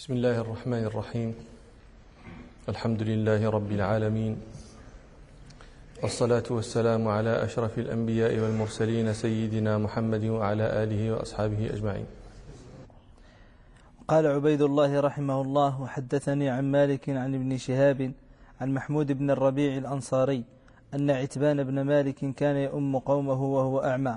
بسم الله الرحمن الرحيم. الحمد لله رب العالمين. والصلاة والسلام على أشرف الأنبياء والمرسلين سيدنا محمد وعلى آله وأصحابه أجمعين. قال عبيد الله رحمه الله وحدثني عن مالك عن ابن شهاب عن محمود بن الربيع الأنصاري أن عتبان بن مالك كان يؤم قومه وهو أعمى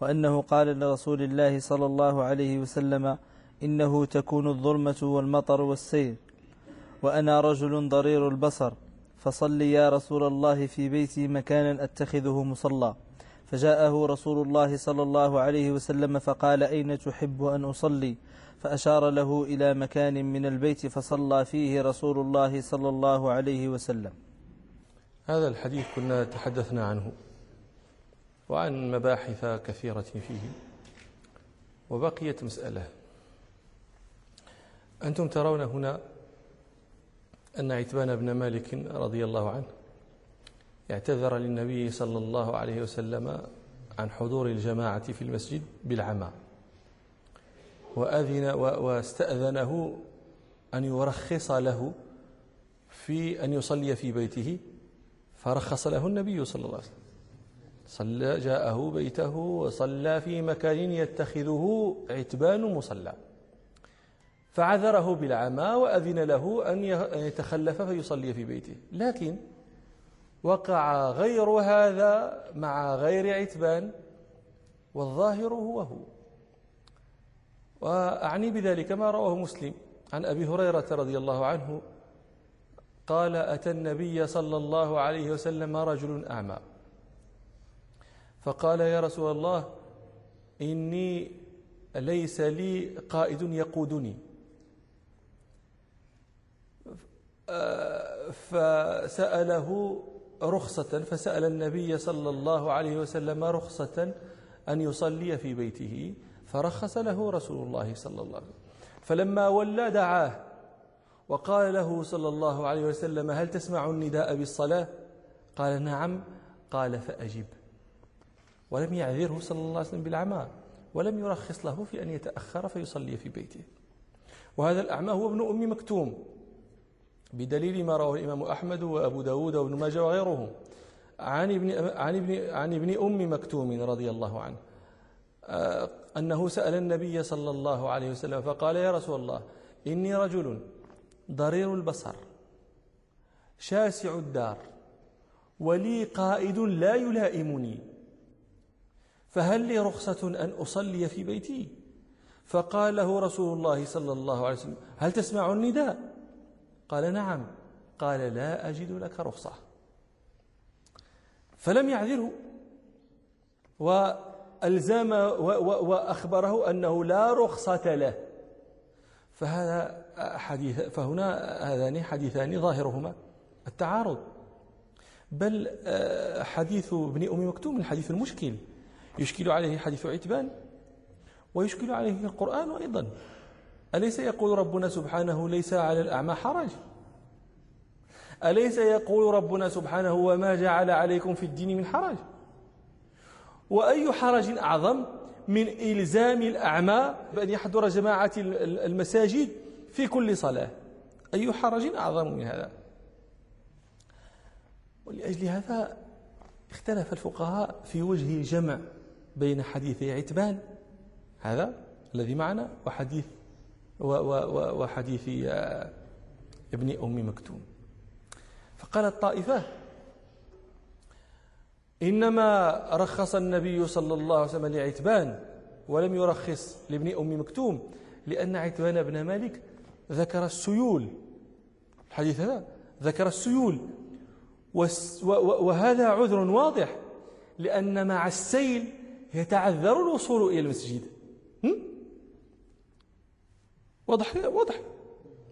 وأنه قال لرسول الله صلى الله عليه وسلم إنه تكون الظلمة والمطر والسير وأنا رجل ضرير البصر فصل يا رسول الله في بيتي مكانا أتخذه مصلى. فجاءه رسول الله صلى الله عليه وسلم فقال أين تحب أن أصلي؟ فأشار له إلى مكان من البيت فصلى فيه رسول الله صلى الله عليه وسلم. هذا الحديث كنا تحدثنا عنه وعن مباحث كثيرة فيه وبقيت مسألة. أنتم ترون هنا أن عتبان بن مالك رضي الله عنه اعتذر للنبي صلى الله عليه وسلم عن حضور الجماعة في المسجد بالعمى. وأذن واستأذنه أن يرخص له في أن يصلي في بيته فرخص له النبي صلى الله عليه وسلم. صلى جاءه بيته وصلى في مكان يتخذه عتبان مصلى. فعذره بالعمى وأذن له أن يتخلف فيصلي في بيته. لكن وقع غير هذا مع غير عتبان والظاهر هو هو. وأعني بذلك ما رواه مسلم عن أبي هريرة رضي الله عنه قال أتى النبي صلى الله عليه وسلم رجل أعمى. فقال يا رسول الله إني ليس لي قائد يقودني. فسأله رخصة فسأل النبي صلى الله عليه وسلم رخصة أن يصلي في بيته فرخص له رسول الله صلى الله عليه وسلم. فلما ولى دعاه وقال له صلى الله عليه وسلم هل تسمع النداء بالصلاة؟ قال نعم. قال فأجب. ولم يعذره صلى الله عليه وسلم بالعمى ولم يرخص له في أن يتأخر فيصلي في بيته. وهذا الأعمى هو ابن أم مكتوم. بدليل ما رواه الإمام أحمد وأبو داود وابن ماجه وغيرهم. عن ابن, عن ابن, عن ابن أم مكتوم رضي الله عنه آه، أنه سأل النبي صلى الله عليه وسلم فقال يا رسول الله إني رجل ضرير البصر شاسع الدار ولي قائد لا يلائمني فهل لي رخصة أن أصلي في بيتي؟ فقال له رسول الله صلى الله عليه وسلم هل تسمع النداء؟ قال نعم. قال لا أجد لك رخصة. فلم يعذره. وألزم وأخبره أنه لا رخصة له. فهذا حديث فهنا هذان حديثان ظاهرهما. التعارض. بل آه، حديث ابن أم مكتوم الحديث المشكل. يشكل عليه حديث عتبان. ويشكل عليه القرآن أيضا. أليس يقول ربنا سبحانه ليس على الأعمى حرج؟ أليس يقول ربنا سبحانه وما جعل عليكم في الدين من حرج؟ وأي حرج أعظم من إلزام الأعمى بأن يحضر جماعة المساجد في كل صلاة؟ أي حرج أعظم من هذا؟ ولأجل هذا اختلف الفقهاء في وجه الجمع بين حديث عتبان هذا الذي معنا وحديث وحديث ابن أم مكتوم. فقالت طائفة إنما رخص النبي صلى الله عليه وسلم لعتبان ولم يرخص لابن أم مكتوم لأن عتبان بن مالك ذكر السيول. الحديث هذا ذكر السيول. وهذا عذر واضح لأن مع السيل يتعذر الوصول إلى المسجد. واضح؟ واضح.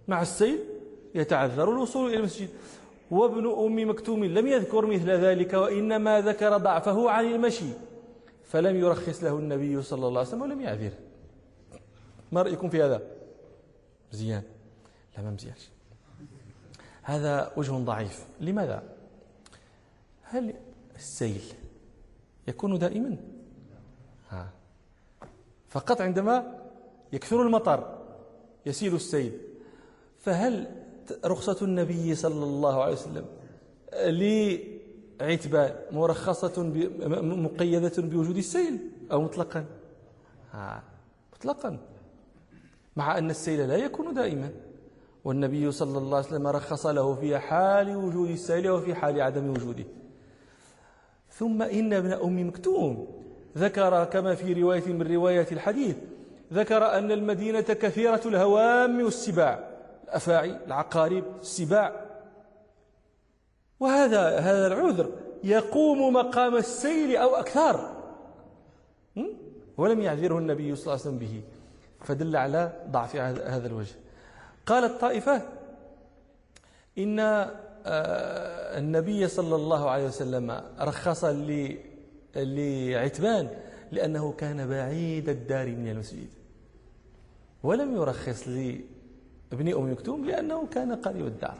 مع السيل يتعذر الوصول إلى المسجد. وابن أم مكتوم لم يذكر مثل ذلك وإنما ذكر ضعفه عن المشي. فلم يرخص له النبي صلى الله عليه وسلم ولم يعذره ما رأيكم في هذا؟ مزيان لا ما مزيانش. هذا وجه ضعيف. لماذا؟ هل السيل يكون دائما؟ ها. فقط عندما يكثر المطر. يسيل السيل. فهل رخصة النبي صلى الله عليه وسلم لعتبان مرخصة مقيدة بوجود السيل أو مطلقا؟ آه مطلقا. مع أن السيل لا يكون دائما. والنبي صلى الله عليه وسلم رخص له في حال وجود السيل وفي حال عدم وجوده. ثم إن ابن أم مكتوم ذكر كما في رواية من رواية الحديث ذكر أن المدينة كثيرة الهوام والسباع الأفاعي العقارب السباع. وهذا هذا العذر يقوم مقام السيل أو أكثر ولم يعذره النبي صلى الله عليه وسلم به. فدل على ضعف هذا الوجه. قالت طائفة إن آه، النبي صلى الله عليه وسلم رخص لعتبان لأنه كان بعيد الدار من المسجد. ولم يرخص لابن أم مكتوم لأنه كان قريب الدار.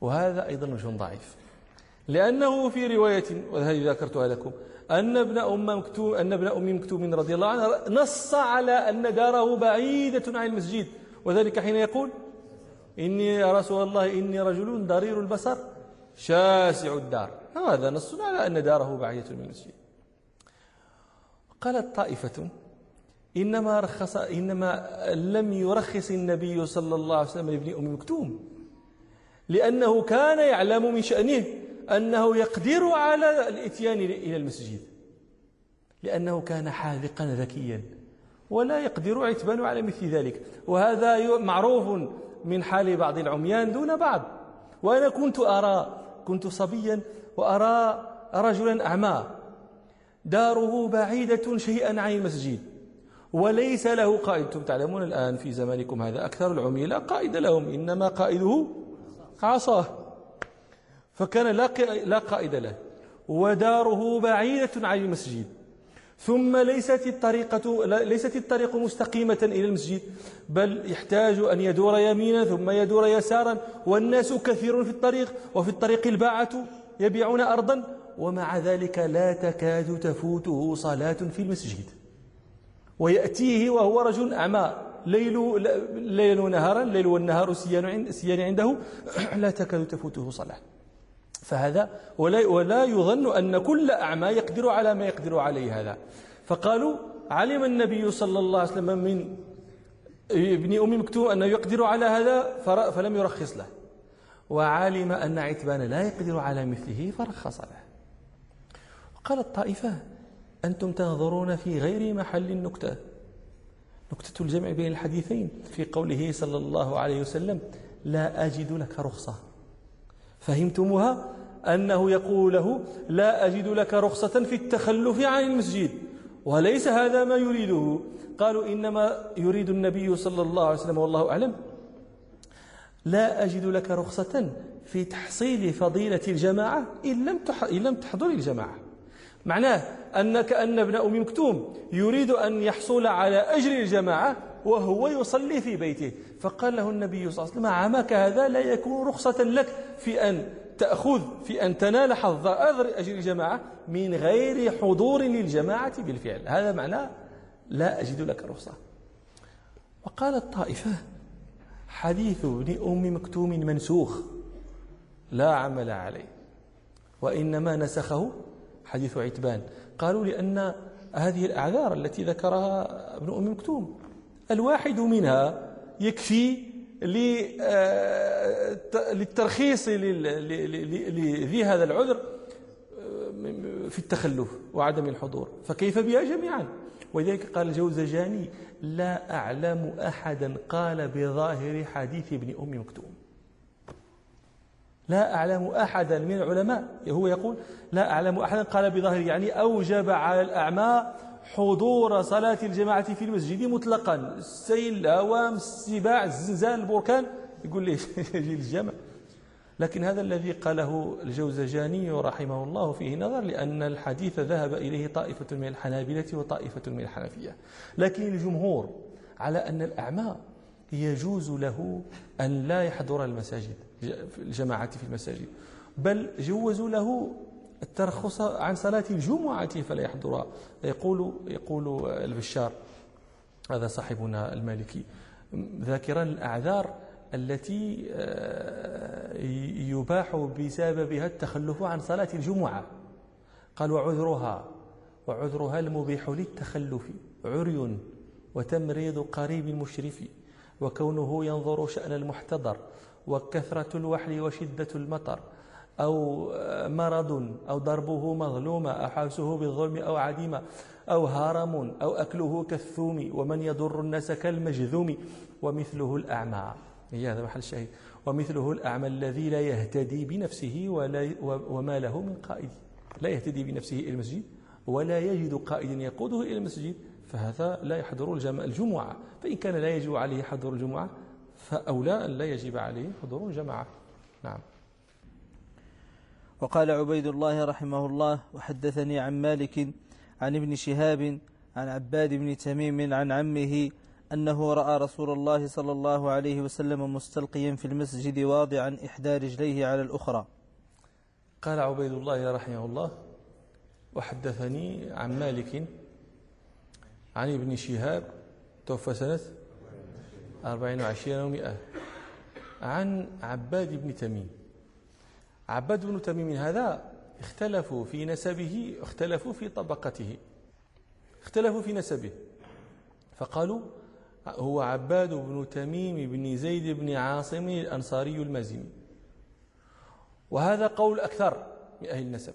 وهذا أيضا وجه ضعيف. لأنه في رواية وهذه ذكرتها لكم أن ابن أم مكتوم أن ابن أم مكتوم رضي الله عنه نص على أن داره بعيدة عن المسجد. وذلك حين يقول إني يا رسول الله إني رجل ضرير البصر شاسع الدار. هذا نص على أن داره بعيدة من المسجد. قالت طائفة إنما رخص إنما لم يرخص النبي صلى الله عليه وسلم لابن أم مكتوم. لأنه كان يعلم من شأنه أنه يقدر على الإتيان إلى المسجد. لأنه كان حاذقا ذكيا ولا يقدر عتبان على مثل ذلك. وهذا معروف من حال بعض العميان دون بعض. وأنا كنت أرى كنت صبيا وأرى رجلا أعمى. داره بعيدة شيئا عن المسجد. وليس له قائد. أنتم تعلمون الآن في زمانكم هذا أكثر العمي لا قائد لهم إنما قائده عصاه. فكان لا قائد له. وداره بعيدة عن المسجد. ثم ليست الطريقة ليست الطريق مستقيمة إلى المسجد بل يحتاج أن يدور يمينا ثم يدور يسارا. والناس كثير في الطريق وفي الطريق الباعة يبيعون أرضا. ومع ذلك لا تكاد تفوته صلاة في المسجد. ويأتيه وهو رجل أعمى. ليل ليل نهارا الليل والنهار سيان عنده. لا تكاد تفوته صلاة. فهذا ولا, ولا يظن أن كل أعمى يقدر على ما يقدر عليه هذا. فقالوا علم النبي صلى الله عليه وسلم من ابن أم مكتوم أنه يقدر على هذا فلم يرخص له. وعلم أن عتبان لا يقدر على مثله فرخص له. قالت طائفة أنتم تنظرون في غير محل النكتة. نكتة الجمع بين الحديثين في قوله صلى الله عليه وسلم لا أجد لك رخصة. فهمتموها؟ أنه يقول له لا أجد لك رخصة في التخلف عن المسجد. وليس هذا ما يريده. قالوا إنما يريد النبي صلى الله عليه وسلم. والله أعلم. لا أجد لك رخصة في تحصيل فضيلة الجماعة إن لم تحضر الجماعة. معناه أن كأن ابن أم مكتوم يريد أن يحصل على أجر الجماعة وهو يصلي في بيته. فقال له النبي صلى الله عليه وسلم عمك هذا لا يكون رخصة لك في أن تأخذ في أن تنال حظ أجر الجماعة من غير حضور للجماعة بالفعل. هذا معناه لا أجد لك رخصة. وقالت طائفة حديث ابن أم مكتوم منسوخ لا عمل عليه وإنما نسخه حديث عتبان. قالوا لأن هذه الأعذار التي ذكرها ابن أم مكتوم الواحد منها يكفي آه، للترخيص لذي هذا العذر آه، في التخلف وعدم الحضور. فكيف بها جميعا؟ ولذلك قال الجوزجاني لا أعلم أحدا قال بظاهر حديث ابن أم مكتوم. لا أعلم أحدا من العلماء هو يقول لا أعلم أحدا قال بظاهر يعني أوجب على الأعمى حضور صلاة الجماعة في المسجد مطلقا. السيل الهوام السباع الزلزال البركان يقول لي يجي لكن هذا الذي قاله الجوزجاني رحمه الله فيه نظر لأن الحديث ذهب إليه طائفة من الحنابلة وطائفة من الحنفية. لكن الجمهور على أن الأعمى يجوز له أن لا يحضر المساجد. الجماعة في المساجد. بل جوزوا له الترخص عن صلاة الجمعة فلا يحضرها يقول يقول البشار هذا صاحبنا المالكي ذاكرا الأعذار التي آه، يباح بسببها التخلف عن صلاة الجمعة. قال وعذرها وعذرها المبيح للتخلف عري وتمريض قريب مشرف وكونه ينظر شأن المحتضر وكثرة الوحل وشدة المطر أو مرض أو ضربه مظلومة حبسه بالظلم أو عديمة أو هرم أو أكله كالثوم ومن يضر الناس كالمجذوم ومثله الأعمى. هي هذا محل الشاهد. ومثله الأعمى الذي لا يهتدي بنفسه ولا وما له من قائد. لا يهتدي بنفسه إلى المسجد ولا يجد قائدا يقوده إلى المسجد فهذا لا يحضر الجمعة. فإن كان لا يجب عليه حضور الجمعة فأولى أن لا يجب عليه حضور الجماعة نعم. وقال عبيد الله رحمه الله وحدثني عن مالك عن ابن شهاب عن عباد بن تميم عن عمه أنه رأى رسول الله صلى الله عليه وسلم مستلقيا في المسجد واضعا إحدى رجليه على الأخرى. قال عبيد الله رحمه الله وحدثني عن مالك عن ابن شهاب توفى سنة أربعين وعشرين ومئة عن عباد بن تميم. عباد بن تميم هذا اختلفوا في نسبه اختلفوا في طبقته. اختلفوا في نسبه. فقالوا هو عباد بن تميم بن زيد بن عاصم الأنصاري المازني وهذا قول أكثر من أهل النسب.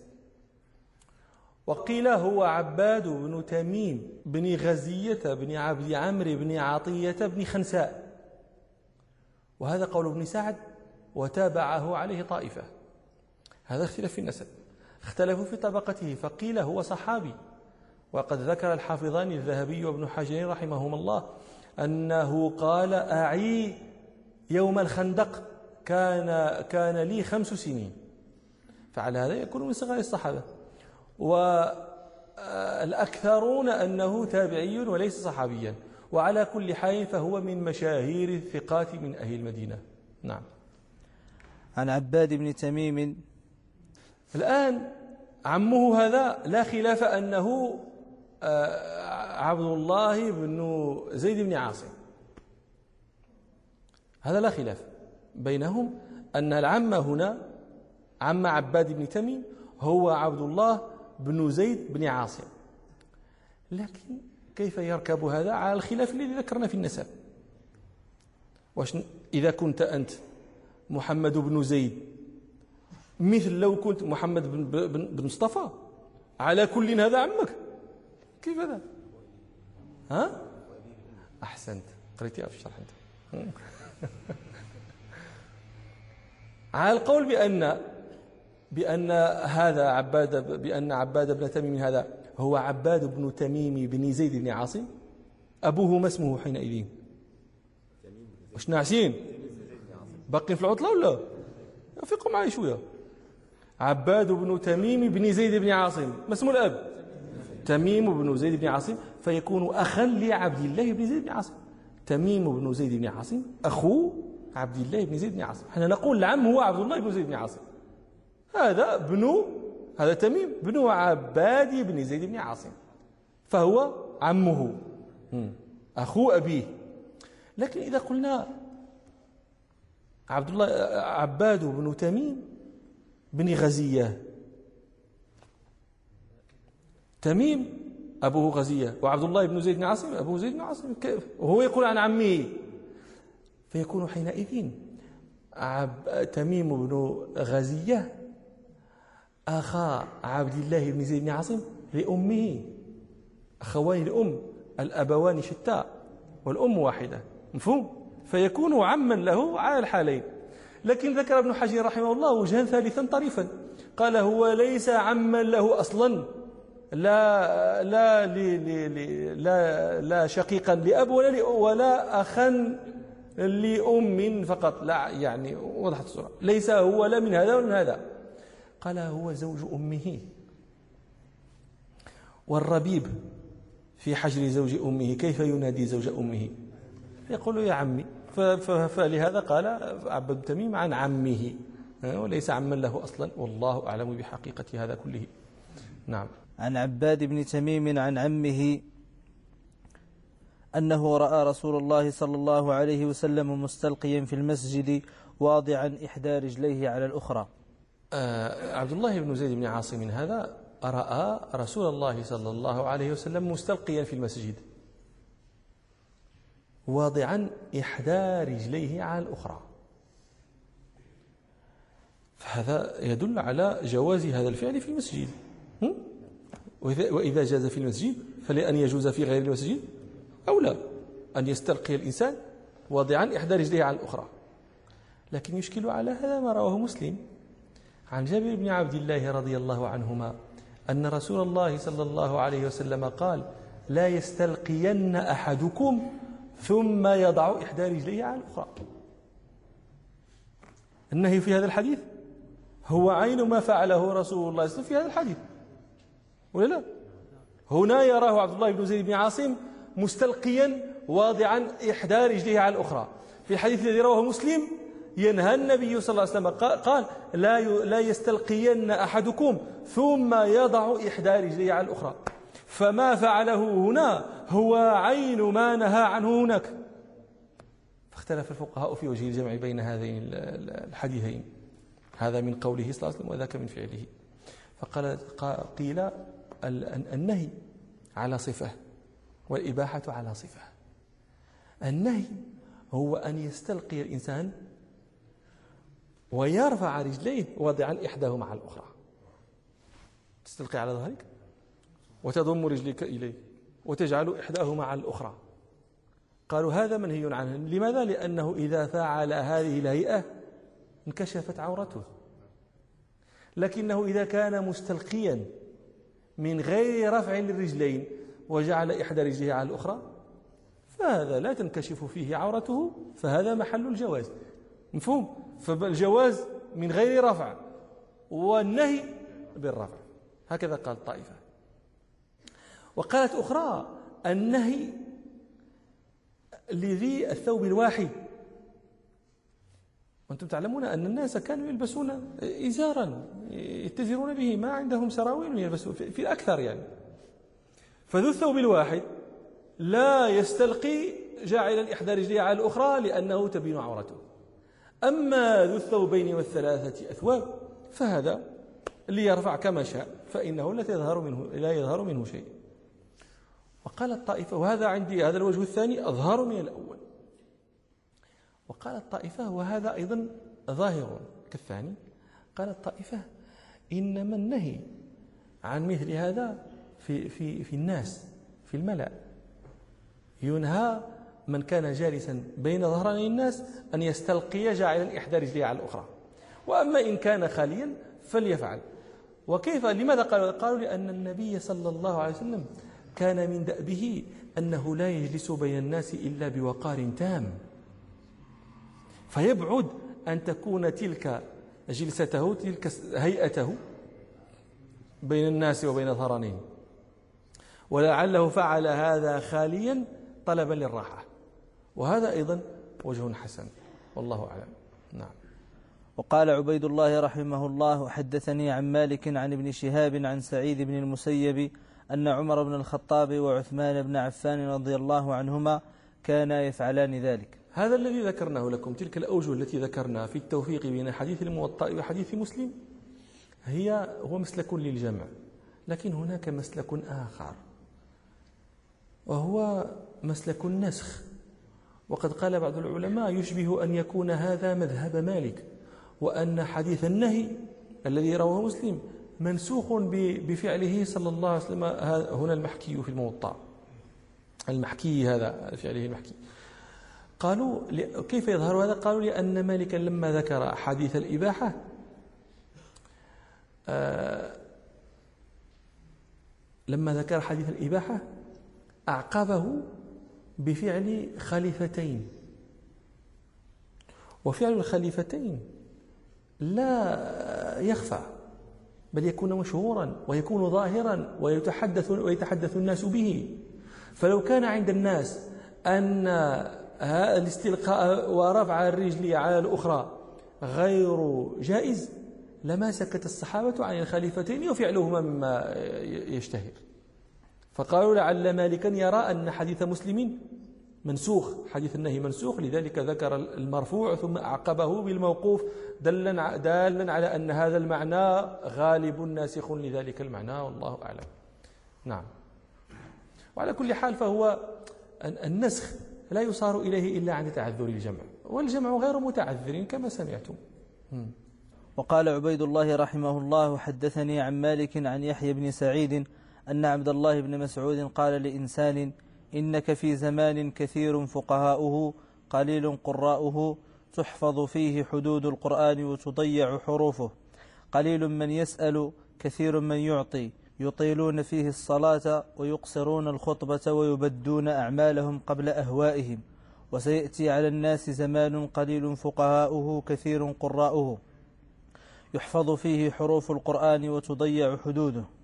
وقيل هو عباد بن تميم بن غزية بن عبد عمرو بن عطية بن خنساء. وهذا قول ابن سعد وتابعه عليه طائفة. هذا اختلاف في النسب. اختلفوا في طبقته فقيل هو صحابي. وقد ذكر الحافظان الذهبي وابن حجر رحمهما الله أنه قال أعي يوم الخندق كان كان لي خمس سنين. فعلى هذا يكون من صغار الصحابة. والأكثرون أنه تابعي وليس صحابيا. وعلى كل حال فهو من مشاهير الثقات من أهل المدينة. نعم. عن عباد بن تميم. الآن عمه هذا لا خلاف أنه آه، عبد الله بن زيد بن عاصم. هذا لا خلاف بينهم أن العم هنا عم عباد بن تميم هو عبد الله بن زيد بن عاصم. لكن كيف يركب هذا؟ على الخلاف الذي ذكرنا في النسب. واش إذا كنت أنت محمد بن زيد مثل لو كنت محمد بن, بن, بن مصطفى على كل هذا عمك. كيف هذا؟ ها؟ أحسنت. قريتيها في الشرح أنت. على القول بأن بأن هذا عباد بأن عباد بن تميم هذا هو عباد بن تميم بن زيد بن عاصم. أبوه ما اسمه حينئذ؟ واش ناعسين؟ باقين في العطلة ولا؟ فيقوا معي شوية. عباد بن تميم بن زيد بن عاصم. ما اسم الأب؟ تميم بن زيد بن عاصم. فيكون أخا لعبد الله بن زيد بن عاصم. تميم بن زيد بن عاصم أخو عبد الله بن زيد بن عاصم. إحنا نقول العم هو عبد الله بن زيد بن عاصم. هذا ابن هذا تميم بن عباد بن زيد بن عاصم فهو عمه أخو أبيه. لكن إذا قلنا عبد الله عباد بن تميم بن غزية تميم أبوه غزية وعبد الله بن زيد بن عاصم أبوه زيد بن عاصم كيف؟ وهو يقول عن عمه. فيكون حينئذ عب تميم بن غزية أخا عبد الله بن زيد بن عاصم لأمه. أخوان الأم الأبوان شتى والأم واحدة مفهوم؟ فيكون عما له على الحالين. لكن ذكر ابن حجر رحمه الله وجها ثالثا طريفا. قال هو ليس عما له أصلا لا لا لا لا شقيقا لأب ولا ولا أخا لأم فقط. لا يعني وضحت الصورة. ليس هو لا من هذا ولا من هذا. قال هو زوج أمه. والربيب في حجر زوج أمه كيف ينادي زوج أمه؟ يقول يا عمي فلهذا قال عبد تميم عن عمه. وليس عما له أصلا. والله أعلم بحقيقة هذا كله. نعم. عن عباد بن تميم عن عمه أنه رأى رسول الله صلى الله عليه وسلم مستلقيا في المسجد واضعا إحدى رجليه على الأخرى. عبد الله بن زيد بن عاصم هذا رأى رسول الله صلى الله عليه وسلم مستلقيا في المسجد واضعا إحدى رجليه على الأخرى. فهذا يدل على جواز هذا الفعل في المسجد. وإذا جاز في المسجد فلأن يجوز في غير المسجد؟ أو لا؟ أن يستلقي الإنسان واضعا إحدى رجليه على الأخرى. لكن يشكل على هذا ما رواه مسلم. عن جابر بن عبد الله رضي الله عنهما أن رسول الله صلى الله عليه وسلم قال لا يستلقين أحدكم ثم يضع إحدى رجليه على الأخرى. النهي في هذا الحديث؟ هو عين ما فعله رسول الله صلى الله عليه وسلم في هذا الحديث ولا لا؟ هنا يراه عبد الله بن زيد بن عاصم مستلقيا واضعا إحدى رجليه على الأخرى. في الحديث الذي رواه مسلم ينهى النبي صلى الله عليه وسلم. قال لا لا يستلقين أحدكم ثم يضع إحدى رجليه على الأخرى. فما فعله هنا هو عين ما نهى عنه هناك. فاختلف الفقهاء في وجه الجمع بين هذين الحديثين. هذا من قوله صلى الله عليه وسلم وذاك من فعله. فقال قيل النهي على صفة والإباحة على صفة. النهي هو أن يستلقي الإنسان ويرفع رجليه واضعا إحداهما على الأخرى. تستلقي على ظهرك؟ وتضم رجليك إليه وتجعل إحداهما على الأخرى. قالوا هذا منهي عنه. لماذا؟ لأنه إذا فعل هذه الهيئة انكشفت عورته. لكنه إذا كان مستلقيا من غير رفع للرجلين وجعل إحدى رجليه على الأخرى فهذا لا تنكشف فيه عورته فهذا محل الجواز. مفهوم؟ فالجواز من غير رفع والنهي بالرفع. هكذا قال الطائفة. وقالت أخرى النهي لذي الثوب الواحد. وأنتم تعلمون أن الناس كانوا يلبسون إزارا يتزرون به ما عندهم سراويل يلبسون في الأكثر يعني. فذو الثوب الواحد لا يستلقي جاعلا إحدى رجليه على الأخرى لأنه تبين عورته. أما ذو الثوبين والثلاثة أثواب فهذا ليرفع كما شاء فإنه لا يظهر منه لا يظهر منه شيء. وقال الطائفة وهذا عندي هذا الوجه الثاني أظهر من الأول. وقال الطائفة وهذا أيضا ظاهر. كالثاني قال الطائفة إنما النهي عن مثل هذا في, في, في الناس في الملأ. ينهى من كان جالسا بين ظهراني الناس أن يستلقي جاعلا إحدى رجليه على الأخرى. وأما إن كان خاليا فليفعل. وكيف لماذا قالوا؟ قالوا لأن النبي صلى الله عليه وسلم كان من دأبه أنه لا يجلس بين الناس إلا بوقار تام. فيبعد أن تكون تلك جلسته تلك هيئته بين الناس وبين ظهرانين. ولعله فعل هذا خاليا طلبا للراحة. وهذا أيضا وجه حسن. والله أعلم. نعم. وقال عبيد الله رحمه الله حدثني عن مالك عن ابن شهاب عن سعيد بن المسيب أن عمر بن الخطاب وعثمان بن عفان رضي الله عنهما كانا يفعلان ذلك. هذا الذي ذكرناه لكم تلك الأوجه التي ذكرنا في التوفيق بين حديث الموطأ وحديث مسلم هي هو مسلك للجمع لكن هناك مسلك آخر وهو مسلك النسخ. وقد قال بعض العلماء يشبه أن يكون هذا مذهب مالك وأن حديث النهي الذي رواه مسلم منسوخ بفعله صلى الله عليه وسلم هنا المحكي في الموطأ. المحكي هذا فعله المحكي. قالوا كيف يظهر هذا؟ قالوا لأن مالكا لما ذكر حديث الإباحة آه لما ذكر حديث الإباحة أعقبه بفعل خليفتين. وفعل الخليفتين لا يخفى بل يكون مشهورا ويكون ظاهرا ويتحدث ويتحدث الناس به. فلو كان عند الناس أن الاستلقاء ورفع الرجل على الأخرى غير جائز لما سكت الصحابة عن الخليفتين وفعلهما مما يشتهر. فقالوا لعل مالكا يرى أن حديث مسلم منسوخ حديث النهي منسوخ لذلك ذكر المرفوع ثم أعقبه بالموقوف دلا دالا على أن هذا المعنى غالب ناسخ لذلك المعنى والله أعلم. نعم. وعلى كل حال فهو النسخ لا يصار إليه إلا عند تعذر الجمع والجمع غير متعذر كما سمعتم. وقال عبيد الله رحمه الله حدثني عن مالك عن يحيى بن سعيد أن عبد الله بن مسعود قال لإنسان إنك في زمان كثير فقهاؤه قليل قراؤه تحفظ فيه حدود القرآن وتضيع حروفه. قليل من يسأل كثير من يعطي. يطيلون فيه الصلاة ويقصرون الخطبة ويبدون أعمالهم قبل أهوائهم. وسيأتي على الناس زمان قليل فقهاؤه كثير قراؤه. يحفظ فيه حروف القرآن وتضيع حدوده.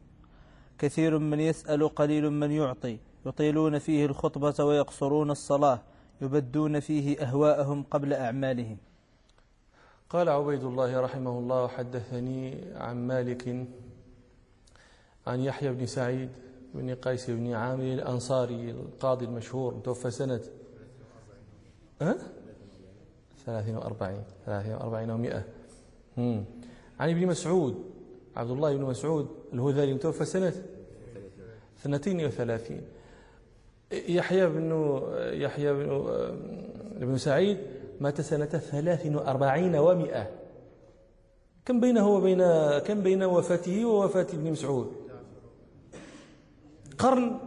كثير من يسأل قليل من يعطي. يطيلون فيه الخطبة ويقصرون الصلاة. يبدون فيه أهواءهم قبل أعمالهم. قال عبيد الله رحمه الله حدثني عن مالك عن يحيى بن سعيد بن قيس بن عامر الأنصاري القاضي المشهور متوفى سنة أه؟ 43 43 و 100 عن ابن مسعود عبد الله بن مسعود الهذلي متوفى سنة 32 يحيى بن يحيى بن بن سعيد مات سنة 43 و100 كم بينه وبين كم بين وفاته ووفاة ابن مسعود؟ قرن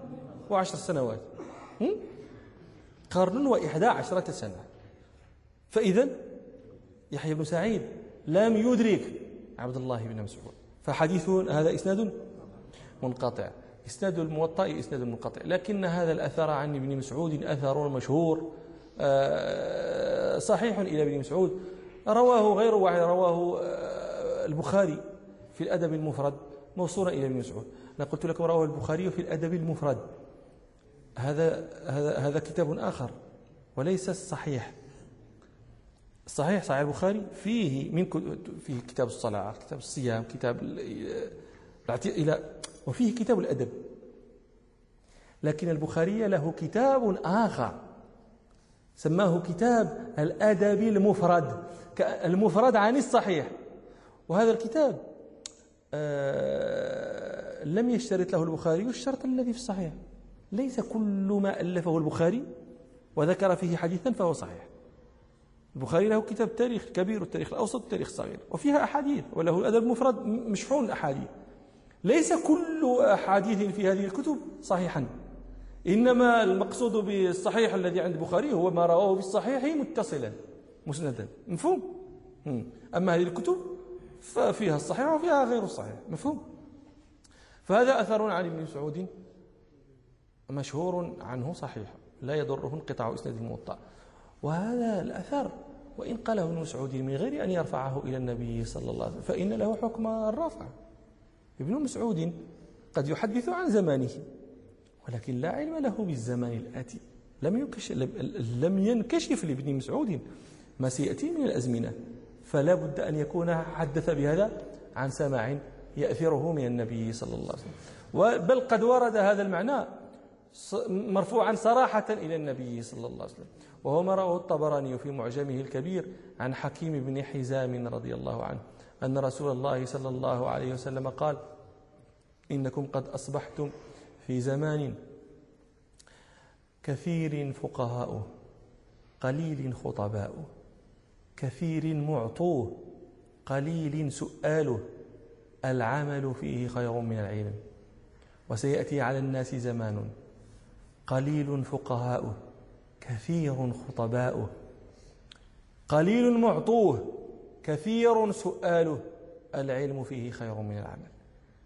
وعشر سنوات. قرن وإحدى عشرة سنة. فإذا يحيى بن سعيد لم يدرك عبد الله بن مسعود. فحديث هذا إسناد منقطع. إسناد الموطأ إسناد منقطع. لكن هذا الأثر عن ابن مسعود أثر مشهور. آه، صحيح إلى ابن مسعود. رواه غير واحد رواه آه، البخاري في الأدب المفرد. موصولا إلى ابن مسعود. أنا قلت لكم رواه البخاري في الأدب المفرد. هذا هذا هذا كتاب آخر وليس الصحيح الصحيح صحيح. البخاري فيه من فيه كتاب الصلاة كتاب الصيام كتاب إلى وفيه كتاب الأدب. لكن البخاري له كتاب آخر سماه كتاب الأدب المفرد المفرد عن الصحيح. وهذا الكتاب آه لم يشترط له البخاري الشرط الذي في الصحيح. ليس كل ما ألفه البخاري وذكر فيه حديثا فهو صحيح. البخاري له كتاب تاريخ كبير التاريخ الأوسط التاريخ الصغير. وفيها أحاديث وله الأدب المفرد مشحون أحاديث ليس كل أحاديث في هذه الكتب صحيحا. إنما المقصود بالصحيح الذي عند البخاري هو ما رواه بالصحيح متصلا مسندا. مفهوم؟ أما هذه الكتب ففيها الصحيح وفيها غير الصحيح. مفهوم؟ فهذا أثر عن ابن مسعود مشهور عنه صحيح. لا يضره انقطاع إسناد الموطأ. وهذا الأثر. وإن قاله ابن مسعود من غير أن يرفعه إلى النبي صلى الله عليه وسلم فإن له حكم الرفع. ابن مسعود قد يحدث عن زمانه ولكن لا علم له بالزمان الآتي. لم ينكشف, لم ينكشف لابن مسعود ما سيأتي من الأزمنة. فلا بد أن يكون حدث بهذا عن سماع يأثره من النبي صلى الله عليه وسلم. بل قد ورد هذا المعنى مرفوعا صراحة إلى النبي صلى الله عليه وسلم. وهو ما رواه الطبراني في معجمه الكبير عن حكيم بن حزام رضي الله عنه أن رسول الله صلى الله عليه وسلم قال إنكم قد أصبحتم في زمان كثير فقهاؤه قليل خطباؤه كثير معطوه قليل سؤاله العمل فيه خير من العلم وسيأتي على الناس زمان. قليل فقهاؤه كثير خطباؤه. قليل معطوه كثير سؤاله. العلم فيه خير من العمل.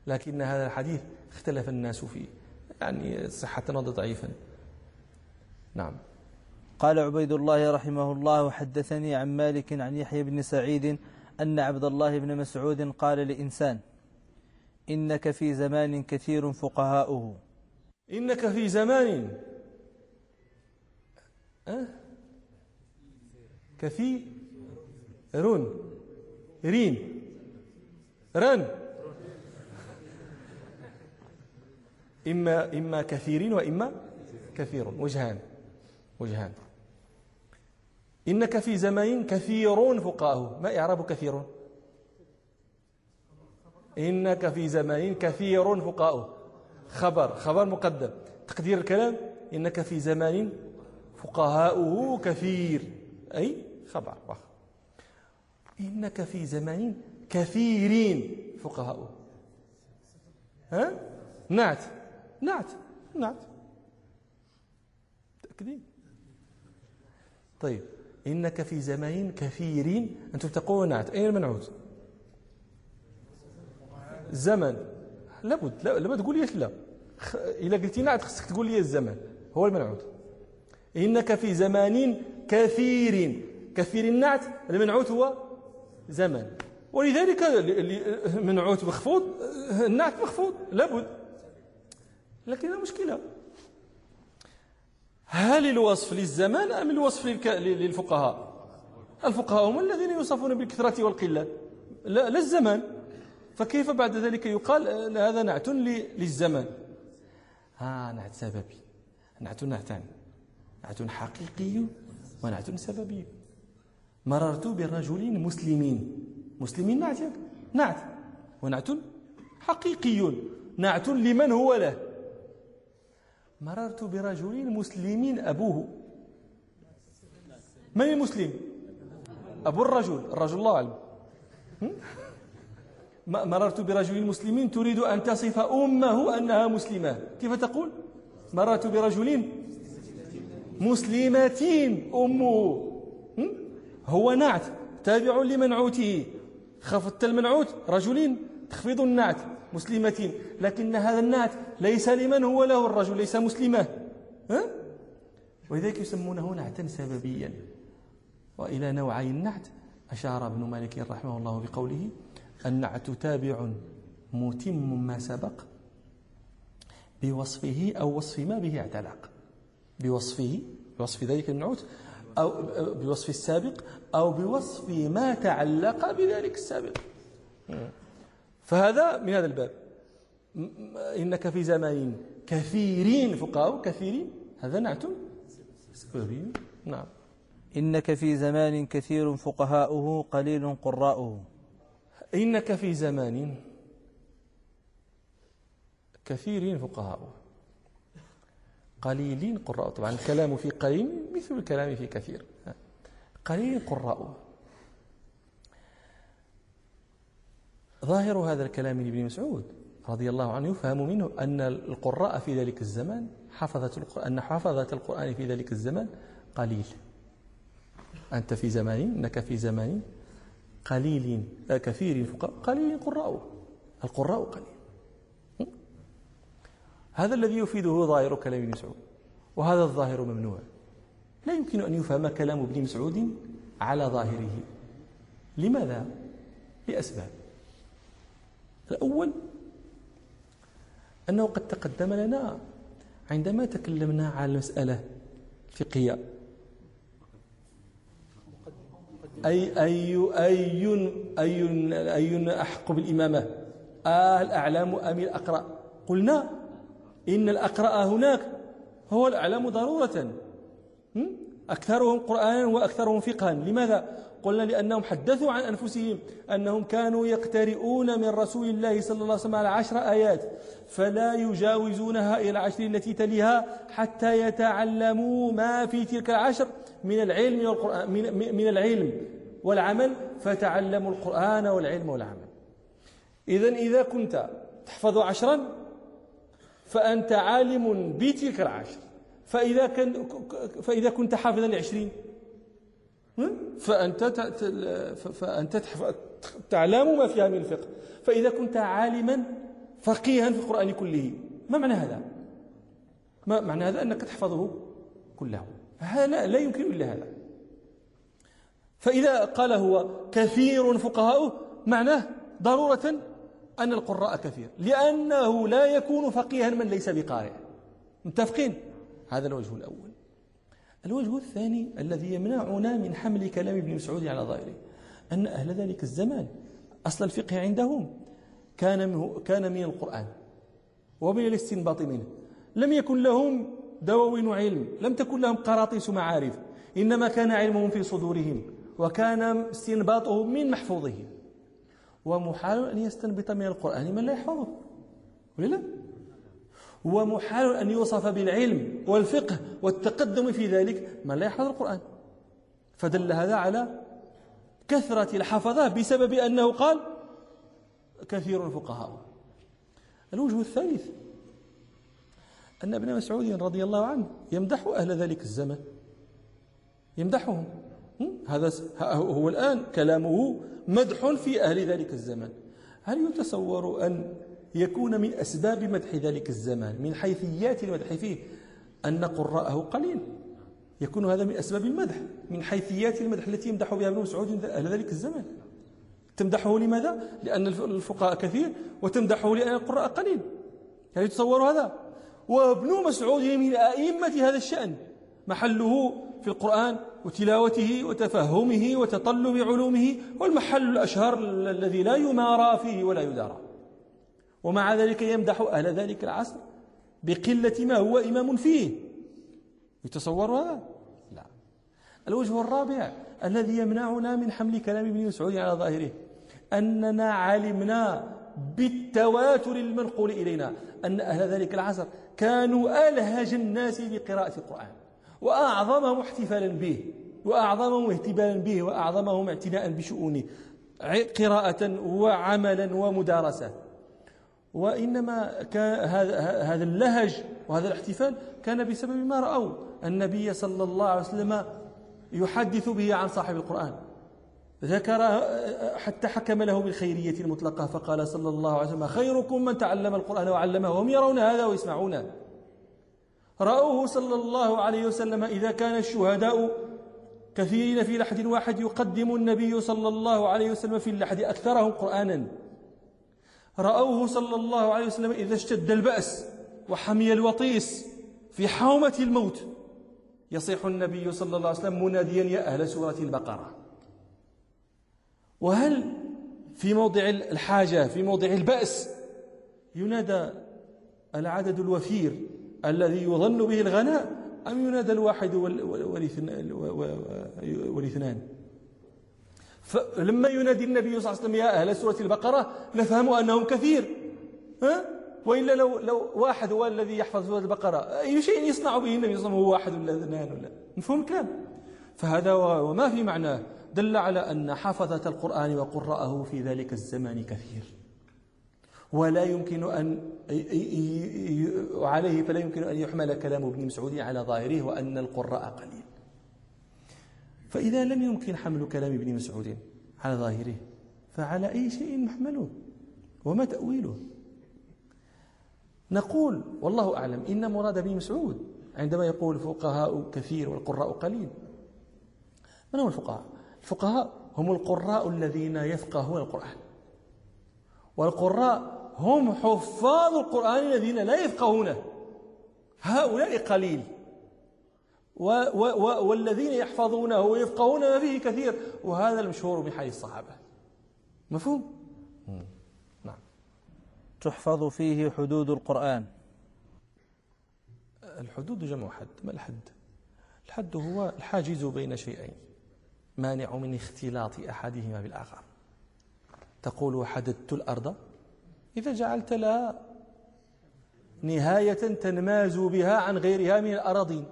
لكن هذا الحديث اختلف الناس فيه. يعني صحة ضعيفا. نعم. قال عبيد الله رحمه الله حدثني عن مالك عن يحيى بن سعيد أن عبد الله بن مسعود قال لإنسان إنك في زمان كثير فقهاؤه. إنك في زمان. أه؟ كثير رون. رين. رن. إما إما كثيرين وإما كثير وجهان. وجهان. إنك في زمان كثير فقهاء ما إعراب كثير إنك في زمان كثير فقهاء خبر خبر مقدم. تقدير الكلام إنك في زمان فقهاؤه كثير. أي؟ خبر إنك في زمان كثيرين فقهاؤه. ها؟ نعت نعت نعت. تأكدين طيب إنك في زمان كثيرين. أنتم تقولون نعت. أين المنعوت؟ الزمن لابد لا لابد تقول لي لا. إذا قلتي نعت خصك تقول لي الزمن هو المنعوت. إنك في زمان كثير كثير النعت المنعوت هو زمن. ولذلك منعوت مخفوض النعت مخفوض لابد. لكن مشكلة. هل الوصف للزمان أم الوصف للفقهاء؟ الفقهاء هم الذين يوصفون بالكثرة والقلة. لا, لا الزمان. فكيف بعد ذلك يقال هذا نعت للزمان؟ ها نعت سببي. نعت نعتان نعت حقيقي ونعت سببي. مررت برجل مسلمين. مسلمين نعت نعت. ونعت حقيقي. نعت لمن هو له. مررت برجل مسلمين أبوه. من المسلم؟ أبو الرجل. الرجل الله أعلم. مررت برجل مسلم تريد أن تصف أمه أنها مسلمة. كيف تقول؟ مررت برجل مسلمة. أمه. هو نعت. تابع لمنعوته خفضت المنعوت رجل تخفض النعت. مسلمة. لكن هذا النعت ليس لمن هو له الرجل ليس مسلمة. ها؟ ولذلك يسمونه نعتا سببيا. وإلى نوعي النعت أشار ابن مالك رحمه الله بقوله النعت تابع متم ما سبق بوصفه أو وصف ما به اعتلق. بوصفه بوصف ذلك النعوت أو بوصف السابق أو بوصف ما تعلق بذلك السابق. فهذا من هذا الباب. إنك في زمان كثيرين فقهاء كثيرين. هذا نعت نعم. إنك في زمان كثير فقهاؤه قليل قراؤه. إنك في زمان كثير فقهاؤه قليلين قراء. طبعا الكلام في قليل مثل الكلام في كثير. قليل قراء. ظاهر هذا الكلام لابن مسعود رضي الله عنه يفهم منه أن القراء في ذلك الزمان حفظة القرآن أن حفظة القرآن في ذلك الزمان قليل. أنت في زمان إنك في زمان قليل كثير فقراء قليل قراء القراء قليل. هذا الذي يفيده ظاهر كلام ابن مسعود وهذا الظاهر ممنوع. لا يمكن أن يفهم كلام ابن مسعود على ظاهره. لماذا؟ لأسباب. الأول أنه قد تقدم لنا عندما تكلمنا على المسألة الفقهية أي أي أي أي أي أحق بالإمامة. آه الأعلام أم الأقرأ قلنا إن الأقرأ هناك هو الأعلم ضرورة. أكثرهم قرآنا وأكثرهم فقها. لماذا؟ قلنا لأنهم حدثوا عن أنفسهم أنهم كانوا يقترئون من رسول الله صلى الله عليه وسلم على عشر آيات فلا يجاوزونها إلى العشر التي تليها حتى يتعلموا ما في تلك العشر من العلم والقرآن من, من العلم والعمل فتعلموا القرآن والعلم والعمل. إذا إذا كنت تحفظ عشرا فأنت عالم بتلك العشر. فإذا, كان فإذا كنت حافظا لعشرين فأنت فأنت تعلم ما فيها من الفقه. فإذا كنت عالما فقيها في القرآن كله. ما معنى هذا؟ ما معنى هذا أنك تحفظه كله. هذا لا يمكن إلا هذا. فإذا قال هو كثير فقهاؤه معناه ضرورة أن القراء كثير. لأنه لا يكون فقيها من ليس بقارئ. متفقين؟ هذا الوجه الأول. الوجه الثاني الذي يمنعنا من حمل كلام ابن مسعود على ظاهره أن أهل ذلك الزمان أصل الفقه عندهم كان كان من القرآن ومن الاستنباط منه. لم يكن لهم دواوين علم لم تكن لهم قراطيس معارف إنما كان علمهم في صدورهم وكان استنباطه من محفوظه ومحال أن يستنبط من القرآن من لا يحفظه ولا لا؟ ومحال أن يوصف بالعلم والفقه والتقدم في ذلك من لا يحفظ القرآن. فدل هذا على كثرة الحفظة بسبب أنه قال كثير الفقهاء. الوجه الثالث أن ابن مسعود رضي الله عنه يمدح أهل ذلك الزمن. يمدحهم. هذا هو الآن كلامه مدح في أهل ذلك الزمن. هل يتصور أن يكون من أسباب مدح ذلك الزمان من حيثيات المدح فيه. أن قراءه قليل. يكون هذا من أسباب المدح من حيثيات المدح التي يمدح بها ابن مسعود أهل ذلك الزمان. تمدحه لماذا؟ لأن الفقهاء كثير وتمدحه لأن القراء قليل. هل يتصور هذا؟ وابن مسعود من أئمة هذا الشأن. محله في القرآن وتلاوته وتفهمه وتطلب علومه والمحل الأشهر الذي لا يمارى فيه ولا يدارى. ومع ذلك يمدح أهل ذلك العصر بقلة ما هو إمام فيه. يتصور هذا؟ لا. الوجه الرابع الذي يمنعنا من حمل كلام ابن مسعود على ظاهره أننا علمنا بالتواتر المنقول إلينا أن أهل ذلك العصر كانوا ألهج الناس بقراءة القرآن وأعظمهم احتفالا به وأعظمهم اهتبالا به وأعظمهم اعتناء بشؤونه قراءة وعملا ومدارسة. وإنما هذا اللهج وهذا الاحتفال كان بسبب ما رأوا. النبي صلى الله عليه وسلم يحدث به عن صاحب القرآن. ذكر حتى حكم له بالخيرية المطلقة فقال صلى الله عليه وسلم خيركم من تعلم القرآن وعلمه وهم يرون هذا ويسمعونه. رأوه صلى الله عليه وسلم إذا كان الشهداء كثيرين في لحد واحد يقدم النبي صلى الله عليه وسلم في اللحد أكثرهم قرآنا. رأوه صلى الله عليه وسلم إذا اشتد البأس وحمي الوطيس في حومة الموت. يصيح النبي صلى الله عليه وسلم مناديا يا أهل سورة البقرة. وهل في موضع الحاجة في موضع البأس ينادى العدد الوفير الذي يظن به الغناء أم ينادى الواحد والاثنان فلما ينادي النبي صلى الله عليه وسلم يا أهل سورة البقرة نفهم أنهم كثير. ها؟ وإلا لو, لو واحد هو الذي يحفظ سورة البقرة أي شيء يصنع به النبي صلى الله عليه وسلم هو واحد ولا اثنان ولا مفهوم الكلام؟ فهذا وما في معناه دل على أن حفظة القرآن وقراءه في ذلك الزمان كثير. ولا يمكن أن عليه فلا يمكن أن يحمل كلام ابن مسعود على ظاهره وأن القراء قليل. فإذا لم يمكن حمل كلام ابن مسعود على ظاهره فعلى أي شيء محمله وما تأويله. نقول والله أعلم إن مراد ابن مسعود عندما يقول الفقهاء كثير والقراء قليل. من هم الفقهاء؟ الفقهاء هم القراء الذين يفقهون القرآن. والقراء هم حفاظ القرآن الذين لا يفقهونه. هؤلاء قليل. والذين يحفظونه ويفقهون ما فيه كثير. وهذا المشهور بحال الصحابة. مفهوم؟ نعم. تحفظ فيه حدود القرآن. الحدود جمع حد. ما الحد؟ الحد هو الحاجز بين شيئين. مانع من اختلاط أحدهما بالآخر. تقول حددت الأرض؟ إذا جعلت لها نهاية تنماز بها عن غيرها من الأراضين.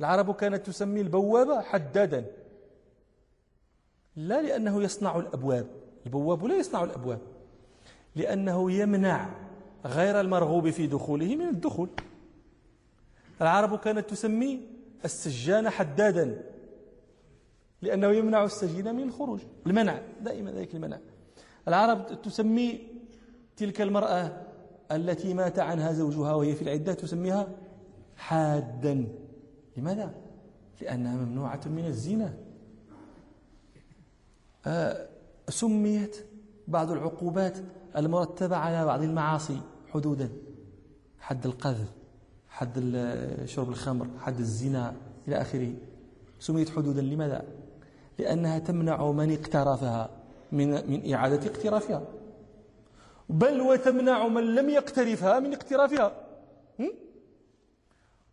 العرب كانت تسمي البوابة حدادا. لا لأنه يصنع الأبواب. البواب لا يصنع الأبواب. لأنه يمنع غير المرغوب في دخوله من الدخول. العرب كانت تسمي السجان حدادا. لأنه يمنع السجين من الخروج. المنع. دائما ذلك المنع. العرب تسمي تلك المرأة التي مات عنها زوجها وهي في العدة تسميها حادا. لماذا؟ لأنها ممنوعة من الزنا. آه سميت بعض العقوبات المرتبة على بعض المعاصي حدودا. حد القذف حد شرب الخمر حد الزنا إلى آخره. سميت حدودا لماذا؟ لأنها تمنع من اقترفها من من إعادة اقترافها. بل وتمنع من لم يقترفها من اقترافها.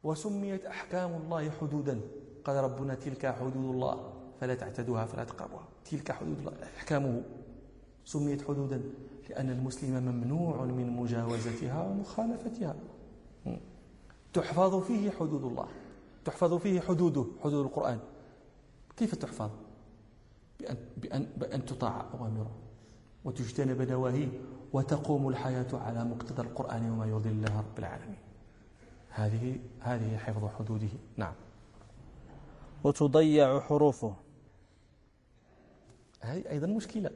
وسميت أحكام الله حدودا. قال ربنا تلك حدود الله فلا تعتدوها فلا تقربوها. تلك حدود الله. أحكامه. سميت حدودا لأن المسلم ممنوع من مجاوزتها ومخالفتها. تحفظ فيه حدود الله. تحفظ فيه حدوده حدود القرآن. كيف تحفظ؟ بأن, بأن, بأن تطاع أوامره وتجتنب نواهيه وتقوم الحياة على مقتضى القرآن وما يرضي الله رب العالمين. هذه هذه حفظ حدوده نعم وتضيع حروفه هذه أيضا مشكلة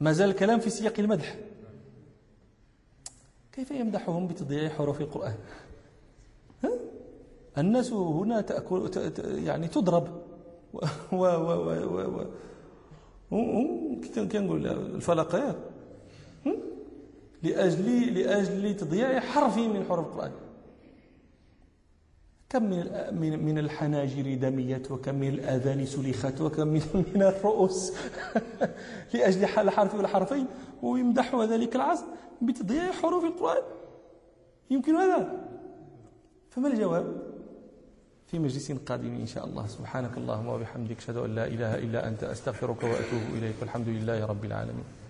ما زال الكلام في سياق المدح كيف يمدحهم بتضييع حروف القرآن ها؟ الناس هنا تأكل يعني تضرب و و و و و كنقول الفلقات لأجل لأجل تضييع حرف من حروف القرآن. كم من من الحناجر دميت وكم من الآذان سلخت وكم من الرؤوس. لأجل حل حرف ولا حرفين ويمدحوا ذلك العصر بتضييع حروف القرآن. يمكن هذا. فما الجواب؟ في مجلس قادم إن شاء الله. سبحانك اللهم وبحمدك أشهد أن لا إله إلا أنت أستغفرك وأتوب إليك. والحمد لله رب العالمين.